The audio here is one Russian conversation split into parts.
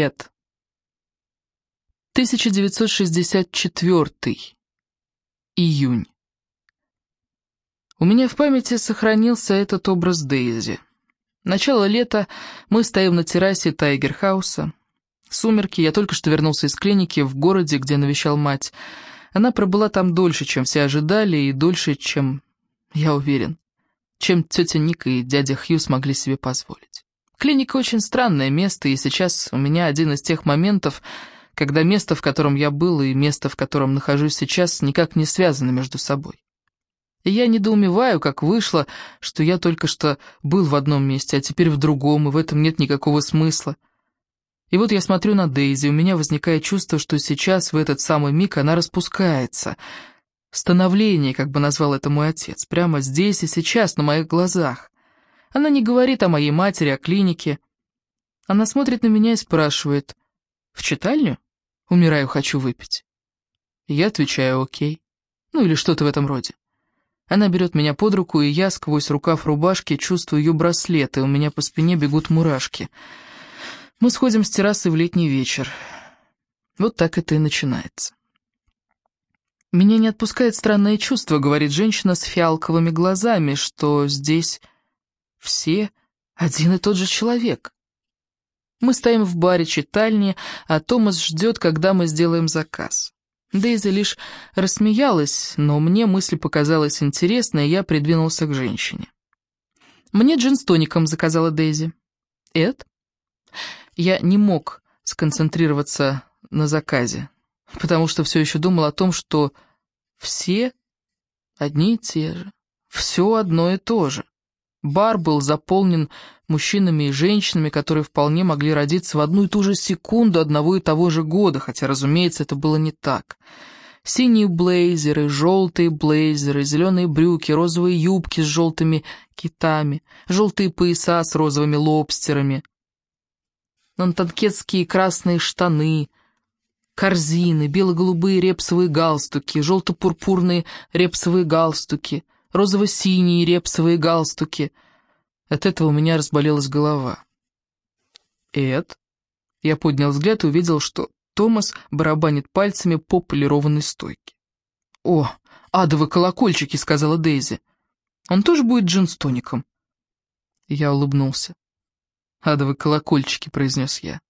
Эд. 1964. Июнь. У меня в памяти сохранился этот образ Дейзи. Начало лета, мы стоим на террасе Тайгерхауса. Сумерки, я только что вернулся из клиники в городе, где навещал мать. Она пробыла там дольше, чем все ожидали, и дольше, чем, я уверен, чем тетя Ника и дядя Хью смогли себе позволить. Клиника очень странное место, и сейчас у меня один из тех моментов, когда место, в котором я был, и место, в котором нахожусь сейчас, никак не связаны между собой. И я недоумеваю, как вышло, что я только что был в одном месте, а теперь в другом, и в этом нет никакого смысла. И вот я смотрю на Дейзи, у меня возникает чувство, что сейчас, в этот самый миг, она распускается. Становление, как бы назвал это мой отец, прямо здесь и сейчас, на моих глазах. Она не говорит о моей матери, о клинике. Она смотрит на меня и спрашивает, «В читальню? Умираю, хочу выпить». Я отвечаю, «Окей». Ну или что-то в этом роде. Она берет меня под руку, и я сквозь рукав рубашки чувствую ее браслет, и у меня по спине бегут мурашки. Мы сходим с террасы в летний вечер. Вот так это и начинается. «Меня не отпускает странное чувство», — говорит женщина с фиалковыми глазами, что здесь все один и тот же человек. Мы стоим в баре читальни, а Томас ждет, когда мы сделаем заказ. Дейзи лишь рассмеялась, но мне мысль показалась интересной, и я придвинулся к женщине. «Мне джин с тоником», — заказала Дейзи. «Эд?» Я не мог сконцентрироваться на заказе, потому что все еще думал о том, что все одни и те же, все одно и то же. Бар был заполнен мужчинами и женщинами, которые вполне могли родиться в одну и ту же секунду одного и того же года, хотя, разумеется, это было не так. Синие блейзеры, желтые блейзеры, зеленые брюки, розовые юбки с желтыми китами, желтые пояса с розовыми лобстерами — нантанкетские красные штаны, корзины, бело-голубые репсовые галстуки, желто-пурпурные репсовые галстуки, розово-синие репсовые галстуки. От этого у меня разболелась голова. «Эд?» Я поднял взгляд и увидел, что Томас барабанит пальцами по полированной стойке. «О, адовые колокольчики!» — сказала Дейзи. «Он тоже будет джин с тоником?» Я улыбнулся. «Адовые колокольчики», — произнес я.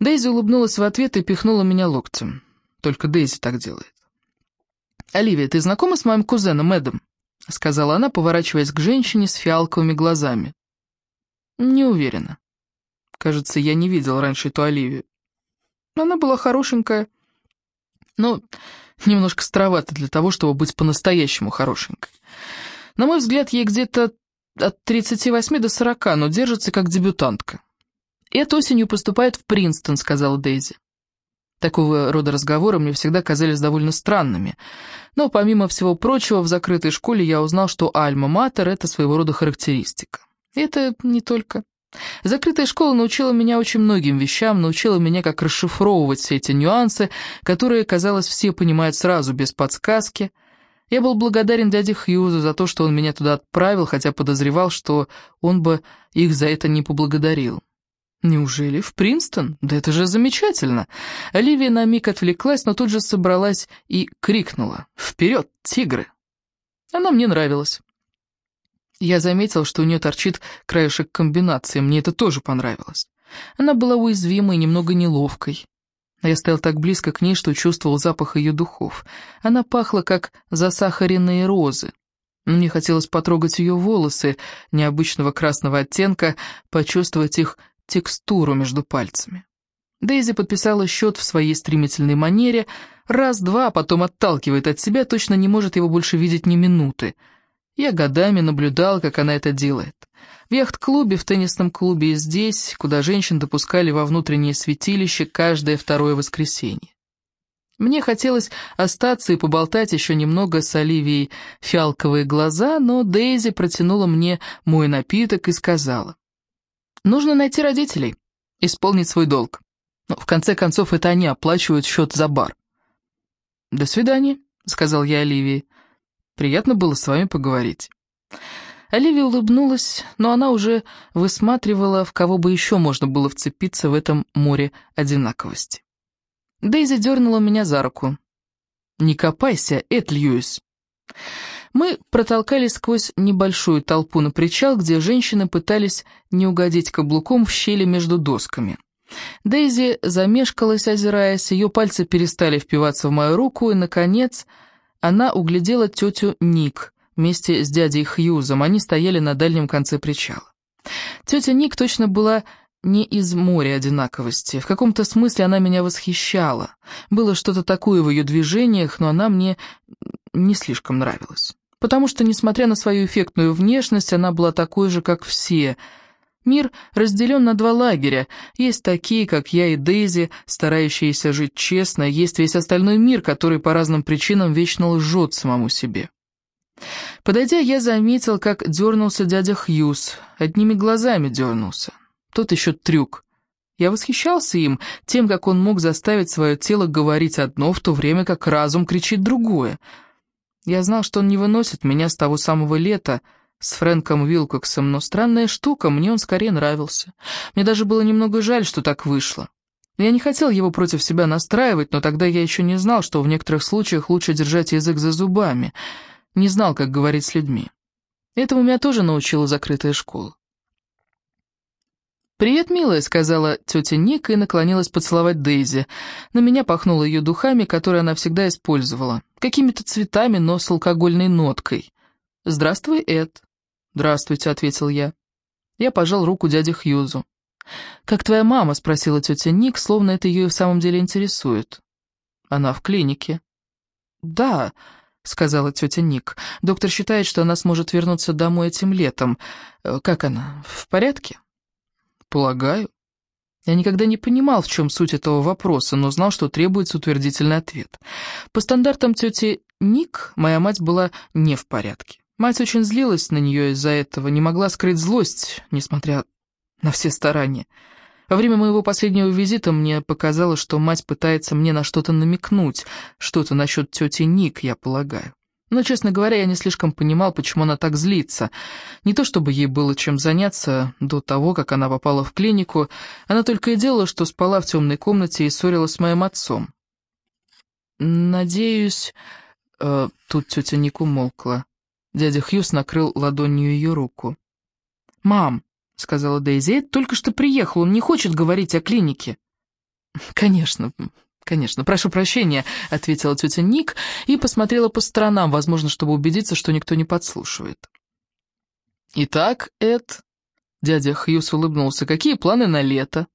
Дейзи улыбнулась в ответ и пихнула меня локтем. Только Дейзи так делает. «Оливия, ты знакома с моим кузеном Эдом?» — сказала она, поворачиваясь к женщине с фиалковыми глазами. «Не уверена. Кажется, я не видел раньше эту Оливию. Она была хорошенькая, но немножко старовата для того, чтобы быть по-настоящему хорошенькой. На мой взгляд, ей где-то от 38 до 40, но держится как дебютантка. «Эта осенью поступает в Принстон», — сказала Дейзи. Такого рода разговоры мне всегда казались довольно странными. Но, помимо всего прочего, в закрытой школе я узнал, что альма-матер — это своего рода характеристика. И это не только. Закрытая школа научила меня очень многим вещам, научила меня, как расшифровывать все эти нюансы, которые, казалось, все понимают сразу, без подсказки — я был благодарен дяде Хьюзу за то, что он меня туда отправил, хотя подозревал, что он бы их за это не поблагодарил. Неужели в Принстон? Да это же замечательно! Оливия на миг отвлеклась, но тут же собралась и крикнула «Вперед, тигры!». Она мне нравилась. Я заметил, что у нее торчит краешек комбинации, мне это тоже понравилось. Она была уязвимой и немного неловкой. Я стоял так близко к ней, что чувствовал запах ее духов. Она пахла, как засахаренные розы. Мне хотелось потрогать ее волосы необычного красного оттенка, почувствовать их текстуру между пальцами. Дейзи подписала счет в своей стремительной манере, раз-два, а потом отталкивает от себя, точно не может его больше видеть ни минуты. Я годами наблюдал, как она это делает. В яхт-клубе, в теннисном клубе и здесь, куда женщин допускали во внутреннее святилище каждое второе воскресенье. Мне хотелось остаться и поболтать еще немного с Оливией фиалковые глаза, но Дейзи протянула мне мой напиток и сказала. «Нужно найти родителей, исполнить свой долг. Но в конце концов это они оплачивают счет за бар». «До свидания», — сказал я Оливии. «Приятно было с вами поговорить». Оливия улыбнулась, но она уже высматривала, в кого бы еще можно было вцепиться в этом море одинаковости. Дейзи дернула меня за руку. «Не копайся, Эд Льюис!» Мы протолкались сквозь небольшую толпу на причал, где женщины пытались не угодить каблуком в щели между досками. Дейзи замешкалась, озираясь, ее пальцы перестали впиваться в мою руку, и, наконец, она углядела тетю Ник вместе с дядей Хьюзом. Они стояли на дальнем конце причала. Тетя Ник точно была не из моря одинаковости. В каком-то смысле она меня восхищала. Было что-то такое в ее движениях, но она мне не слишком нравилась потому что, несмотря на свою эффектную внешность, она была такой же, как все. Мир разделен на два лагеря. Есть такие, как я и Дейзи, старающиеся жить честно, есть весь остальной мир, который по разным причинам вечно лжет самому себе. Подойдя, я заметил, как дернулся дядя Хьюз, одними глазами дернулся. Тот еще трюк. Я восхищался им, тем, как он мог заставить свое тело говорить одно, в то время как разум кричит другое — я знал, что он не выносит меня с того самого лета, с Фрэнком Вилкоксом, но странная штука, мне он скорее нравился. Мне даже было немного жаль, что так вышло. Я не хотел его против себя настраивать, но тогда я еще не знал, что в некоторых случаях лучше держать язык за зубами. Не знал, как говорить с людьми. Этому меня тоже научила закрытая школа. «Привет, милая», — сказала тетя Ник и наклонилась поцеловать Дейзи. На меня пахнуло ее духами, которые она всегда использовала. Какими-то цветами, но с алкогольной ноткой. «Здравствуй, Эд». «Здравствуйте», — ответил я. Я пожал руку дяде Хьюзу. «Как твоя мама?» — спросила тетя Ник, словно это ее в самом деле интересует. «Она в клинике». «Да», — сказала тетя Ник. «Доктор считает, что она сможет вернуться домой этим летом. Как она, в порядке?» «Полагаю». Я никогда не понимал, в чем суть этого вопроса, но знал, что требуется утвердительный ответ. По стандартам тети Ник, моя мать была не в порядке. Мать очень злилась на нее из-за этого, не могла скрыть злость, несмотря на все старания. Во время моего последнего визита мне показалось, что мать пытается мне на что-то намекнуть, что-то насчет тети Ник, я полагаю. Но, честно говоря, я не слишком понимал, почему она так злится. Не то чтобы ей было чем заняться до того, как она попала в клинику, она только и делала, что спала в темной комнате и ссорилась с моим отцом. «Надеюсь...» э, Тут тетя Ник умолкла. Дядя Хьюс накрыл ладонью ее руку. «Мам», — сказала Дейзи, — «Эд только что приехал, он не хочет говорить о клинике». «Конечно, «Конечно, прошу прощения», — ответила тетя Ник и посмотрела по сторонам, возможно, чтобы убедиться, что никто не подслушивает. «Итак, Эд...» — дядя Хьюс улыбнулся. «Какие планы на лето?»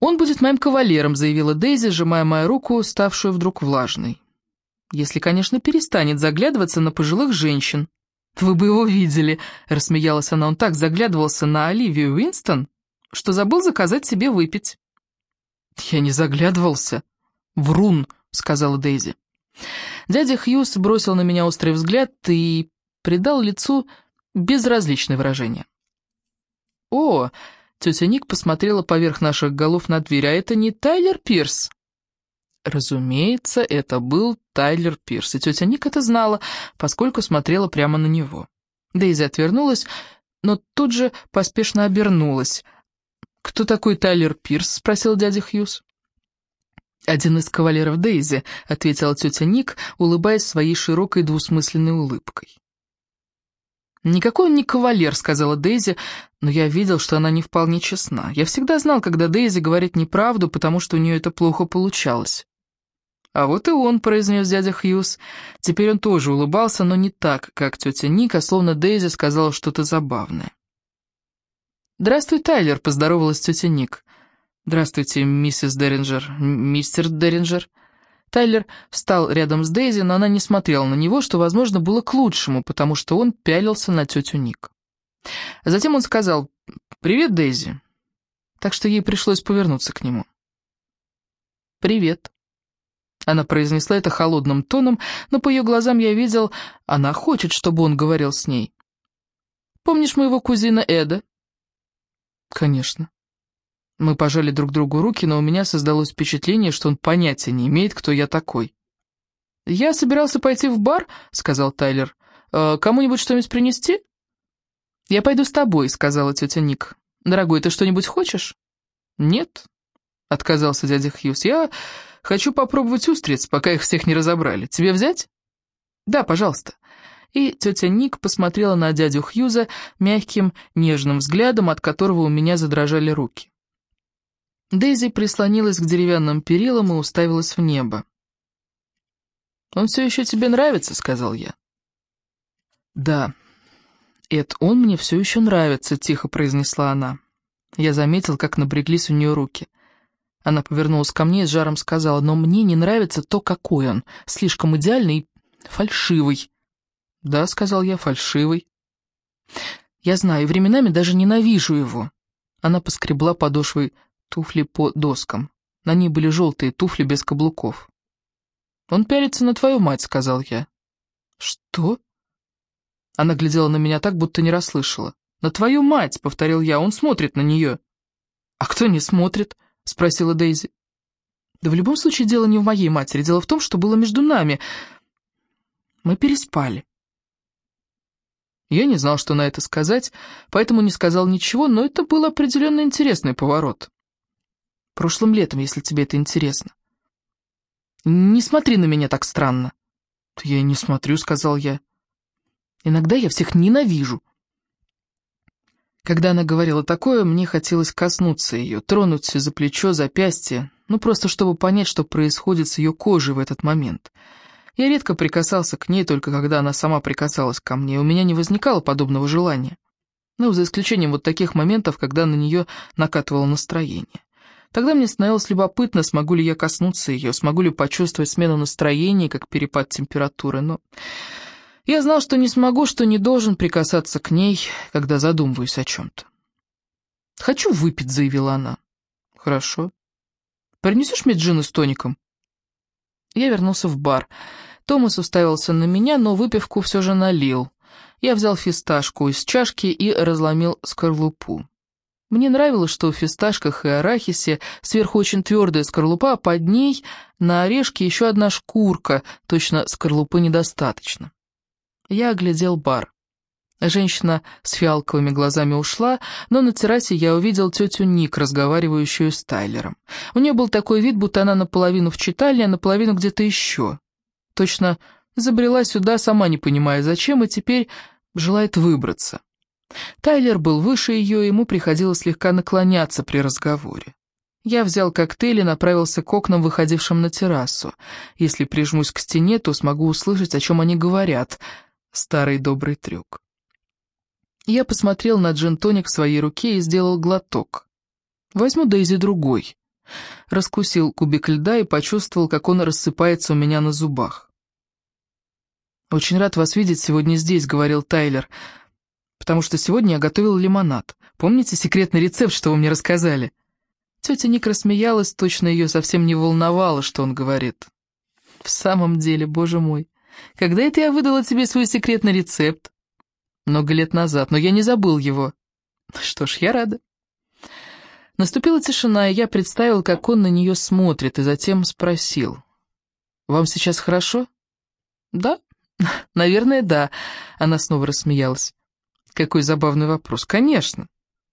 «Он будет моим кавалером», — заявила Дейзи, сжимая мою руку, ставшую вдруг влажной. «Если, конечно, перестанет заглядываться на пожилых женщин». «Вы бы его видели», — рассмеялась она. «Он так заглядывался на Оливию Уинстон, что забыл заказать себе выпить». «Я не заглядывался». «Врун», — сказала Дейзи. Дядя Хьюз бросил на меня острый взгляд и придал лицу безразличное выражение. «О!» — тетя Ник посмотрела поверх наших голов на дверь. «А это не Тайлер Пирс?» Разумеется, это был Тайлер Пирс, и тетя Ник это знала, поскольку смотрела прямо на него. Дейзи отвернулась, но тут же поспешно обернулась — «Кто такой Тайлер Пирс?» — спросил дядя Хьюз. «Один из кавалеров Дейзи», — ответила тетя Ник, улыбаясь своей широкой двусмысленной улыбкой. «Никакой он не кавалер», — сказала Дейзи, но я видел, что она не вполне честна. Я всегда знал, когда Дейзи говорит неправду, потому что у нее это плохо получалось. «А вот и он», — произнес дядя Хьюз. Теперь он тоже улыбался, но не так, как тетя Ника, словно Дейзи сказала что-то забавное. «Здравствуй, Тайлер», — поздоровалась тетя Ник. «Здравствуйте, миссис Деринджер, мистер Деринджер». Тайлер встал рядом с Дейзи, но она не смотрела на него, что, возможно, было к лучшему, потому что он пялился на тетю Ник. Затем он сказал «Привет, Дейзи», так что ей пришлось повернуться к нему. «Привет». Она произнесла это холодным тоном, но по ее глазам я видел, она хочет, чтобы он говорил с ней. «Помнишь моего кузина Эда?» «Конечно». Мы пожали друг другу руки, но у меня создалось впечатление, что он понятия не имеет, кто я такой. «Я собирался пойти в бар», — сказал Тайлер. Э, «Кому-нибудь что-нибудь принести?» «Я пойду с тобой», — сказала тетя Ник. «Дорогой, ты что-нибудь хочешь?» «Нет», — отказался дядя Хьюз. «Я хочу попробовать устриц, пока их всех не разобрали. Тебе взять?» «Да, пожалуйста». И тетя Ник посмотрела на дядю Хьюза мягким, нежным взглядом, от которого у меня задрожали руки. Дейзи прислонилась к деревянным перилам и уставилась в небо. «Он все еще тебе нравится?» — сказал я. «Да, Эд, он мне все еще нравится», — тихо произнесла она. Я заметил, как напряглись у нее руки. Она повернулась ко мне и с жаром сказала, «Но мне не нравится то, какой он. Слишком идеальный и фальшивый». «Да», — сказал я, — «фальшивый». «Я знаю, временами даже ненавижу его». Она поскребла подошвой туфли по доскам. На ней были желтые туфли без каблуков. «Он пялится на твою мать», — сказал я. «Что?» Она глядела на меня так, будто не расслышала. «На твою мать», — повторил я, — «он смотрит на нее». «А кто не смотрит?» — спросила Дейзи. «Да в любом случае дело не в моей матери, дело в том, что было между нами. Мы переспали». Я не знал, что на это сказать, поэтому не сказал ничего, но это был определенно интересный поворот. Прошлым летом, если тебе это интересно. Не смотри на меня так странно. Я не смотрю, сказал я. Иногда я всех ненавижу. Когда она говорила такое, мне хотелось коснуться ее, тронуть за плечо, запястье, ну просто чтобы понять, что происходит с ее кожей в этот момент. Я редко прикасался к ней, только когда она сама прикасалась ко мне, у меня не возникало подобного желания. Ну, за исключением вот таких моментов, когда на нее накатывало настроение. Тогда мне становилось любопытно, смогу ли я коснуться ее, смогу ли почувствовать смену настроения, как перепад температуры, но... Я знал, что не смогу, что не должен прикасаться к ней, когда задумываюсь о чем-то. «Хочу выпить», — заявила она. «Хорошо. Принесешь мне джин с тоником?» Я вернулся в бар. Томас уставился на меня, но выпивку все же налил. Я взял фисташку из чашки и разломил скорлупу. Мне нравилось, что в фисташках и арахисе сверху очень твердая скорлупа, а под ней на орешке еще одна шкурка, точно скорлупы недостаточно. Я оглядел бар. Женщина с фиалковыми глазами ушла, но на террасе я увидел тетю Ник, разговаривающую с Тайлером. У нее был такой вид, будто она наполовину в читальне, а наполовину где-то еще. Точно забрела сюда, сама не понимая зачем, и теперь желает выбраться. Тайлер был выше ее, ему приходилось слегка наклоняться при разговоре. Я взял коктейль и направился к окнам, выходившим на террасу. Если прижмусь к стене, то смогу услышать, о чем они говорят — Старый добрый трюк. Я посмотрел на джин-тоник в своей руке и сделал глоток. Возьму Дейзи другой. Раскусил кубик льда и почувствовал, как он рассыпается у меня на зубах. «Очень рад вас видеть сегодня здесь», — говорил Тайлер, «потому что сегодня я готовил лимонад. Помните секретный рецепт, что вы мне рассказали?» Тетя Ник рассмеялась, точно ее совсем не волновало, что он говорит. «В самом деле, боже мой, когда это я выдала тебе свой секретный рецепт? Много лет назад, но я не забыл его. Что ж, я рада. Наступила тишина, и я представил, как он на нее смотрит, и затем спросил. «Вам сейчас хорошо?» «Да, наверное, да», — она снова рассмеялась. «Какой забавный вопрос. Конечно».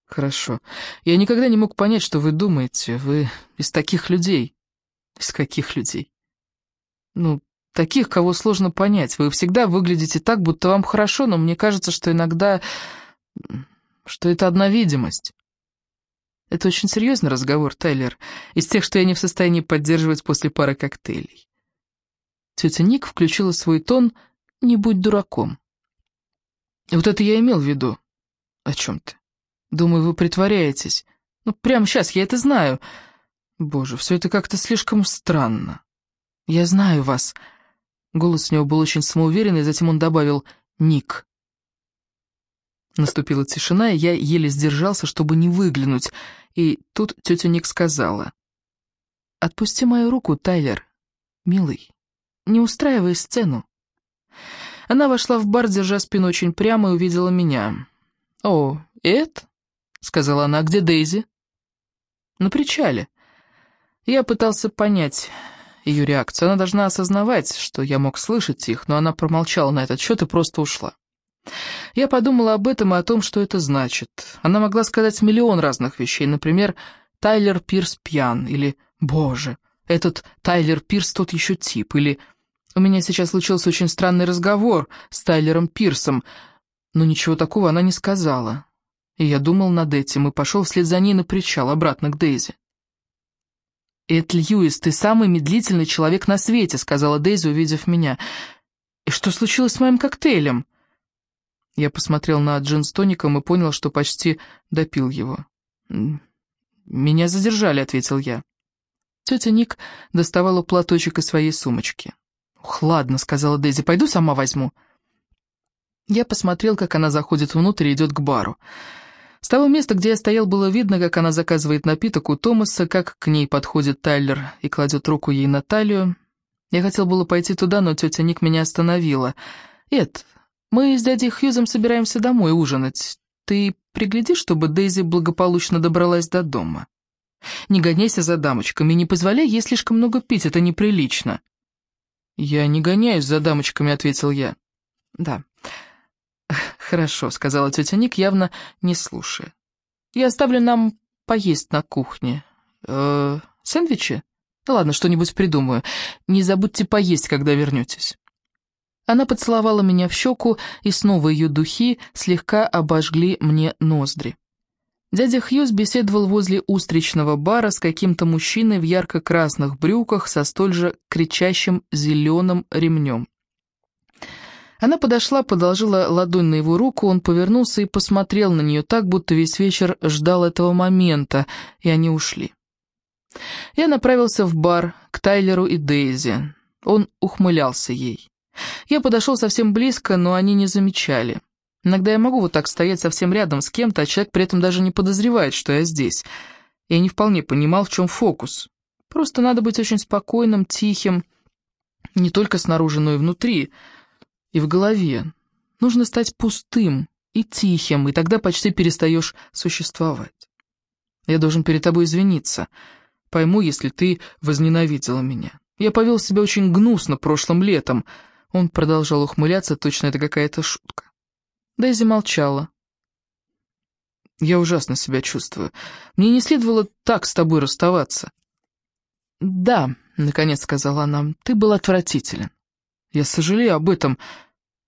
«Хорошо. Я никогда не мог понять, что вы думаете. Вы из таких людей». «Из каких людей?» «Ну, Таких, кого сложно понять. Вы всегда выглядите так, будто вам хорошо, но мне кажется, что иногда... что это одна видимость. Это очень серьезный разговор, Тайлер, из тех, что я не в состоянии поддерживать после пары коктейлей. Тетя Ник включила свой тон «Не будь дураком». Вот это я имел в виду. О чем ты? Думаю, вы притворяетесь. Ну, прямо сейчас, я это знаю. Боже, все это как-то слишком странно. Я знаю вас, — Голос у него был очень самоуверенный, затем он добавил «Ник». Наступила тишина, и я еле сдержался, чтобы не выглянуть, и тут тетя Ник сказала. «Отпусти мою руку, Тайлер, милый, не устраивай сцену». Она вошла в бар, держа спину очень прямо, и увидела меня. «О, Эд?» — сказала она. «Где Дейзи?» «На причале». Я пытался понять, ее реакцию. Она должна осознавать, что я мог слышать их, но она промолчала на этот счет и просто ушла. Я подумала об этом и о том, что это значит. Она могла сказать миллион разных вещей, например, «Тайлер Пирс пьян» или «Боже, этот Тайлер Пирс тот еще тип» или «У меня сейчас случился очень странный разговор с Тайлером Пирсом», но ничего такого она не сказала. И я думал над этим и пошел вслед за ней на причал, обратно к Дейзи. «Эд Льюис, ты самый медлительный человек на свете», — сказала Дейзи, увидев меня. «И что случилось с моим коктейлем?» Я посмотрел на джин с тоником и понял, что почти допил его. «Меня задержали», — ответил я. Тетя Ник доставала платочек из своей сумочки. «Ух, ладно», — сказала Дейзи, — «пойду сама возьму». Я посмотрел, как она заходит внутрь и идет к бару. С того места, где я стоял, было видно, как она заказывает напиток у Томаса, как к ней подходит Тайлер и кладет руку ей на талию. Я хотел было пойти туда, но тетя Ник меня остановила. «Эд, мы с дядей Хьюзом собираемся домой ужинать. Ты пригляди, чтобы Дейзи благополучно добралась до дома. Не гоняйся за дамочками, не позволяй ей слишком много пить, это неприлично». «Я не гоняюсь за дамочками», — ответил я. «Да». «Хорошо», — сказала тетя Ник, явно не слушая. «Я оставлю нам поесть на кухне. Э, сэндвичи? Ну ладно, что-нибудь придумаю. Не забудьте поесть, когда вернетесь». Она поцеловала меня в щеку, и снова ее духи слегка обожгли мне ноздри. Дядя Хьюз беседовал возле устричного бара с каким-то мужчиной в ярко-красных брюках со столь же кричащим зеленым ремнем. Она подошла, подложила ладонь на его руку, он повернулся и посмотрел на нее так, будто весь вечер ждал этого момента, и они ушли. Я направился в бар, к Тайлеру и Дейзи. Он ухмылялся ей. Я подошел совсем близко, но они не замечали. Иногда я могу вот так стоять совсем рядом с кем-то, а человек при этом даже не подозревает, что я здесь. Я не вполне понимал, в чем фокус. Просто надо быть очень спокойным, тихим, не только снаружи, но и внутри — и в голове. Нужно стать пустым и тихим, и тогда почти перестаешь существовать. Я должен перед тобой извиниться. Пойму, если ты возненавидела меня. Я повел себя очень гнусно прошлым летом. Он продолжал ухмыляться, точно это какая-то шутка. Дейзи молчала. Я ужасно себя чувствую. Мне не следовало так с тобой расставаться. «Да», — наконец сказала она, — «ты был отвратителен. Я сожалею об этом.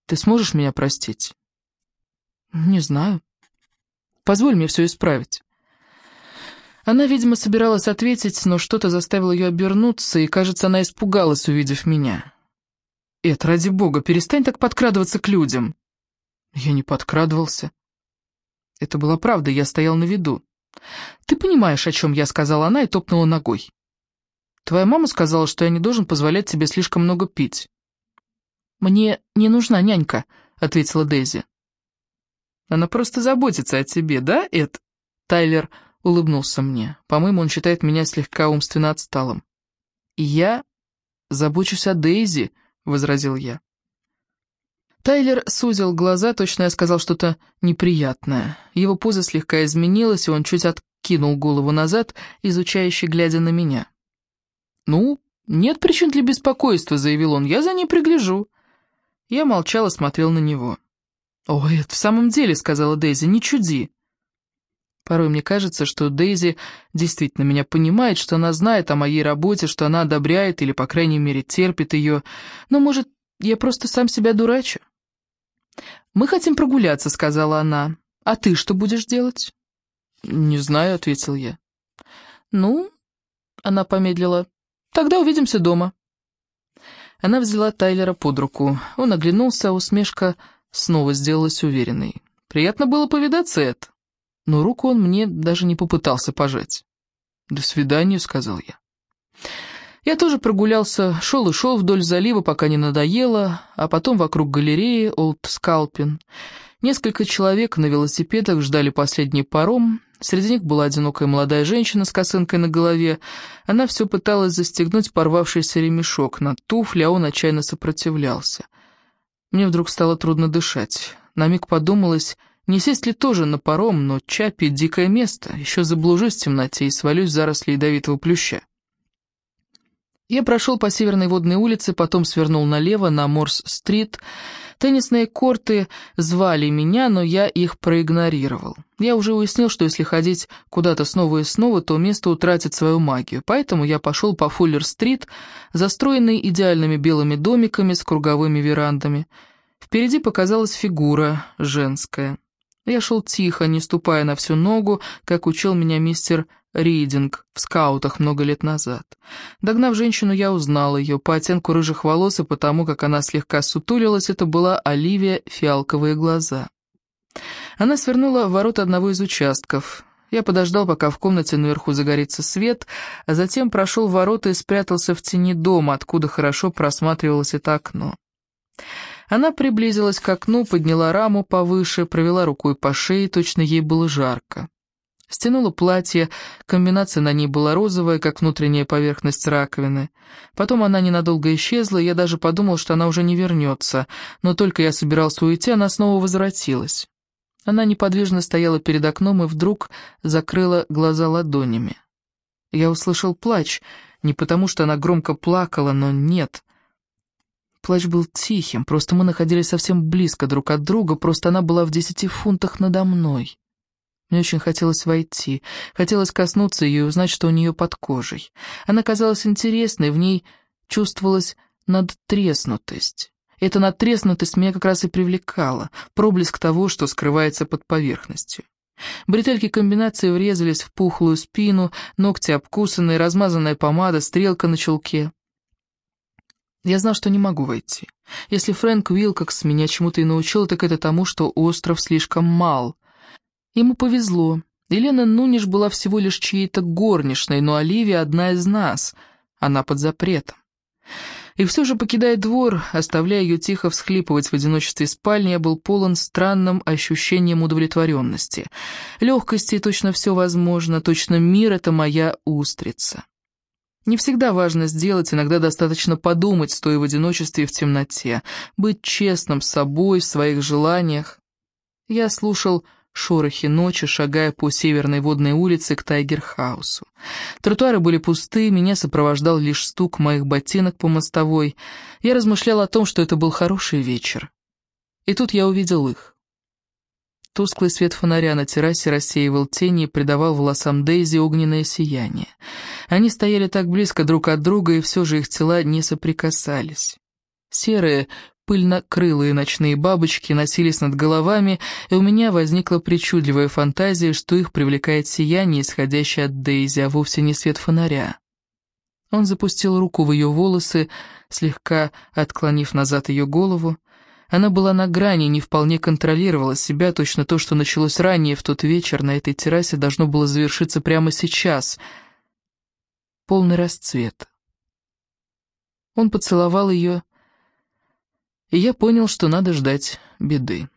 Ты сможешь меня простить? Не знаю. Позволь мне все исправить. Она, видимо, собиралась ответить, но что-то заставило ее обернуться, и, кажется, она испугалась, увидев меня. «Эд, ради бога, перестань так подкрадываться к людям!» Я не подкрадывался. Это была правда, я стоял на виду. «Ты понимаешь, о чем я?» — сказала она и топнула ногой. «Твоя мама сказала, что я не должен позволять тебе слишком много пить. «Мне не нужна нянька», — ответила Дейзи. «Она просто заботится о тебе, да, Эд?» Тайлер улыбнулся мне. По-моему, он считает меня слегка умственно отсталым. «Я забочусь о Дейзи», — возразил я. Тайлер сузил глаза, точно я сказал что-то неприятное. Его поза слегка изменилась, и он чуть откинул голову назад, изучающе глядя на меня. «Ну, нет причин для беспокойства», — заявил он, — «я за ней пригляжу». Я молчал и смотрел на него. «Ой, это в самом деле», — сказала Дейзи, — «не чуди». Порой мне кажется, что Дейзи действительно меня понимает, что она знает о моей работе, что она одобряет или, по крайней мере, терпит ее. Но, может, я просто сам себя дурачу? «Мы хотим прогуляться», — сказала она. «А ты что будешь делать?» «Не знаю», — ответил я. «Ну...» — она помедлила. «Тогда увидимся дома». Она взяла Тайлера под руку. Он оглянулся, а усмешка снова сделалась уверенной. «Приятно было повидаться, Эд». Но руку он мне даже не попытался пожать. «До свидания», — сказал я. Я тоже прогулялся, шел и шел вдоль залива, пока не надоело, а потом вокруг галереи Олд Скалпин. Несколько человек на велосипедах ждали последний паром, Среди них была одинокая молодая женщина с косынкой на голове. Она все пыталась застегнуть порвавшийся ремешок на туфли, а он отчаянно сопротивлялся. Мне вдруг стало трудно дышать. На миг подумалось, не сесть ли тоже на паром, но Чапи — дикое место, еще заблужусь в темноте и свалюсь в заросли ядовитого плюща. Я прошел по Северной водной улице, потом свернул налево на Морс-стрит. Теннисные корты звали меня, но я их проигнорировал. Я уже уяснил, что если ходить куда-то снова и снова, то место утратит свою магию. Поэтому я пошел по Фуллер-стрит, застроенный идеальными белыми домиками с круговыми верандами. Впереди показалась фигура женская. Я шел тихо, не ступая на всю ногу, как учил меня мистер Ридинг в скаутах много лет назад. Догнав женщину, я узнал ее. По оттенку рыжих волос и потому, как она слегка сутулилась, это была Оливия Фиалковые глаза. Она свернула в ворота одного из участков. Я подождал, пока в комнате наверху загорится свет, а затем прошел ворота и спрятался в тени дома, откуда хорошо просматривалось это окно. Она приблизилась к окну, подняла раму повыше, провела рукой по шее, точно ей было жарко. Стянула платье, комбинация на ней была розовая, как внутренняя поверхность раковины. Потом она ненадолго исчезла, я даже подумал, что она уже не вернется, но только я собирался уйти, она снова возвратилась. Она неподвижно стояла перед окном и вдруг закрыла глаза ладонями. Я услышал плач, не потому что она громко плакала, но нет. Плач был тихим, просто мы находились совсем близко друг от друга, просто она была в десяти фунтах надо мной. Мне очень хотелось войти, хотелось коснуться ее и узнать, что у нее под кожей. Она казалась интересной, в ней чувствовалась надтреснутость. Эта надтреснутость меня как раз и привлекала, проблеск того, что скрывается под поверхностью. Бретельки комбинации врезались в пухлую спину, ногти обкусанные, размазанная помада, стрелка на челке. Я знал, что не могу войти. Если Фрэнк Уилкокс меня чему-то и научил, так это тому, что остров слишком мал. Ему повезло. Елена Нуниш была всего лишь чьей-то горничной, но Оливия одна из нас. Она под запретом. И все же, покидая двор, оставляя ее тихо всхлипывать в одиночестве спальни, я был полон странным ощущением удовлетворенности. Легкости, точно все возможно, точно мир — это моя устрица. Не всегда важно сделать, иногда достаточно подумать, стоя в одиночестве и в темноте, быть честным с собой, в своих желаниях. Я слушал шорохи ночи, шагая по северной водной улице к Тайгерхаусу. Тротуары были пусты, меня сопровождал лишь стук моих ботинок по мостовой. Я размышлял о том, что это был хороший вечер. И тут я увидел их. Тусклый свет фонаря на террасе рассеивал тени и придавал волосам Дейзи огненное сияние. Они стояли так близко друг от друга, и все же их тела не соприкасались. Серые, пыльно-крылые ночные бабочки носились над головами, и у меня возникла причудливая фантазия, что их привлекает сияние, исходящее от Дейзи, а вовсе не свет фонаря. Он запустил руку в ее волосы, слегка отклонив назад ее голову. Она была на грани, не вполне контролировала себя, точно то, что началось ранее в тот вечер на этой террасе, должно было завершиться прямо сейчас. Полный расцвет. Он поцеловал ее и я понял, что надо ждать беды.